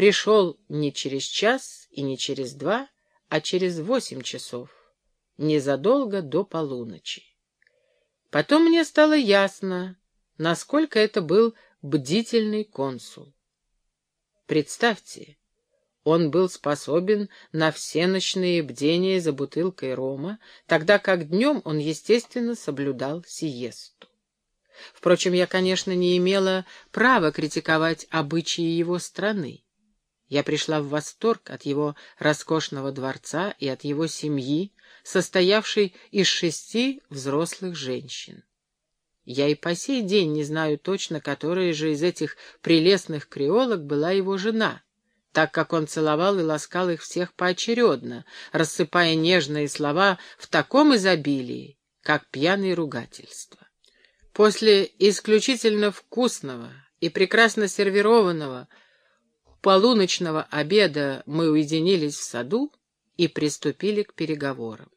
пришел не через час и не через два, а через восемь часов, незадолго до полуночи. Потом мне стало ясно, насколько это был бдительный консул. Представьте, он был способен на все ночные бдения за бутылкой рома, тогда как днем он, естественно, соблюдал сиесту. Впрочем, я, конечно, не имела права критиковать обычаи его страны. Я пришла в восторг от его роскошного дворца и от его семьи, состоявшей из шести взрослых женщин. Я и по сей день не знаю точно, которая же из этих прелестных креолок была его жена, так как он целовал и ласкал их всех поочередно, рассыпая нежные слова в таком изобилии, как пьяные ругательства. После исключительно вкусного и прекрасно сервированного полуночного обеда мы уединились в саду и приступили к переговорам.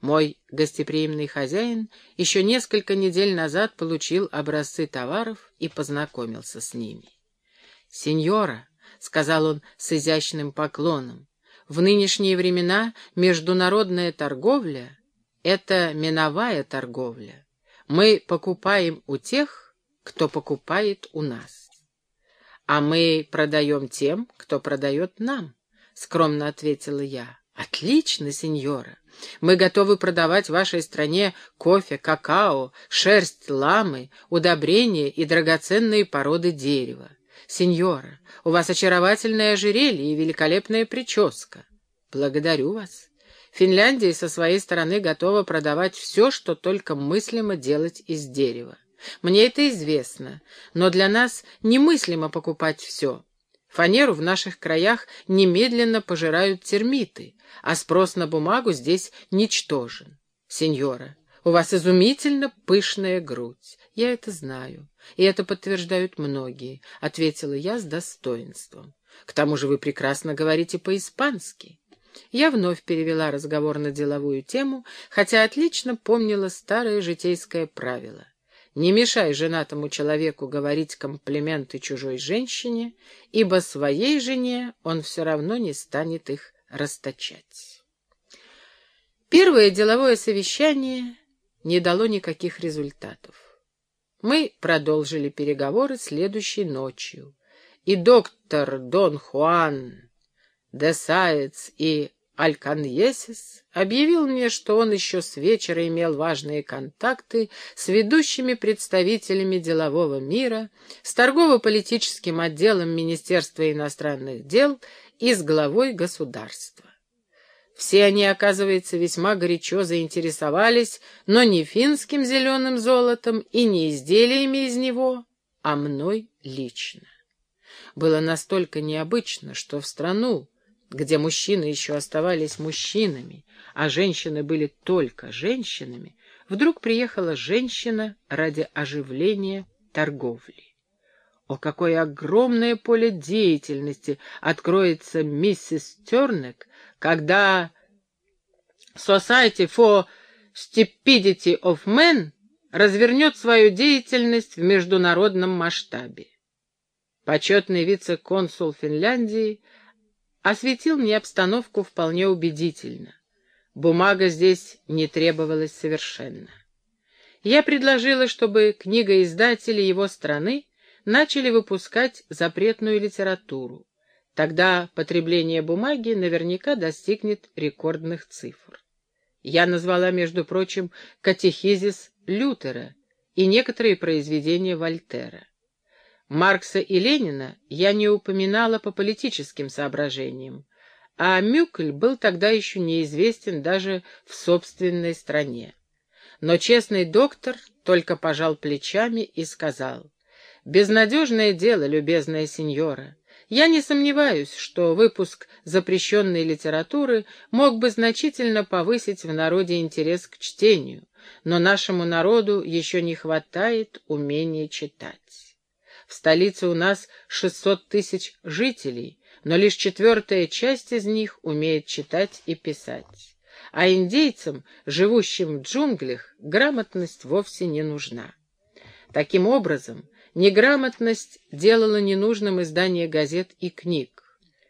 Мой гостеприимный хозяин еще несколько недель назад получил образцы товаров и познакомился с ними. «Сеньора», — сказал он с изящным поклоном, — «в нынешние времена международная торговля — это миновая торговля. Мы покупаем у тех, кто покупает у нас. А мы продаем тем, кто продает нам», — скромно ответила я. «Отлично, сеньора. Мы готовы продавать вашей стране кофе, какао, шерсть ламы, удобрения и драгоценные породы дерева. Сеньора, у вас очаровательное ожерелье и великолепная прическа. Благодарю вас. Финляндия со своей стороны готова продавать все, что только мыслимо делать из дерева. Мне это известно, но для нас немыслимо покупать все. Фанеру в наших краях немедленно пожирают термиты, а спрос на бумагу здесь ничтожен. Сеньора, у вас изумительно пышная грудь. Я это знаю, и это подтверждают многие, — ответила я с достоинством. К тому же вы прекрасно говорите по-испански. Я вновь перевела разговор на деловую тему, хотя отлично помнила старое житейское правило. Не мешай женатому человеку говорить комплименты чужой женщине, ибо своей жене он все равно не станет их расточать. Первое деловое совещание не дало никаких результатов. Мы продолжили переговоры следующей ночью, и доктор Дон Хуан де Саец и Альканьесис объявил мне, что он еще с вечера имел важные контакты с ведущими представителями делового мира, с торгово-политическим отделом Министерства иностранных дел и с главой государства. Все они, оказывается, весьма горячо заинтересовались, но не финским зеленым золотом и не изделиями из него, а мной лично. Было настолько необычно, что в страну, где мужчины еще оставались мужчинами, а женщины были только женщинами, вдруг приехала женщина ради оживления торговли. О, какое огромное поле деятельности откроется миссис Тернек, когда Society for Stupidity of Men развернет свою деятельность в международном масштабе. Почетный вице-консул Финляндии — осветил мне обстановку вполне убедительно. Бумага здесь не требовалась совершенно. Я предложила, чтобы книгоиздатели его страны начали выпускать запретную литературу. Тогда потребление бумаги наверняка достигнет рекордных цифр. Я назвала, между прочим, катехизис Лютера и некоторые произведения Вольтера. Маркса и Ленина я не упоминала по политическим соображениям, а Мюкль был тогда еще неизвестен даже в собственной стране. Но честный доктор только пожал плечами и сказал, «Безнадежное дело, любезная сеньора. Я не сомневаюсь, что выпуск запрещенной литературы мог бы значительно повысить в народе интерес к чтению, но нашему народу еще не хватает умения читать». В столице у нас 600 тысяч жителей, но лишь четвертая часть из них умеет читать и писать. А индейцам, живущим в джунглях, грамотность вовсе не нужна. Таким образом, неграмотность делала ненужным издание газет и книг,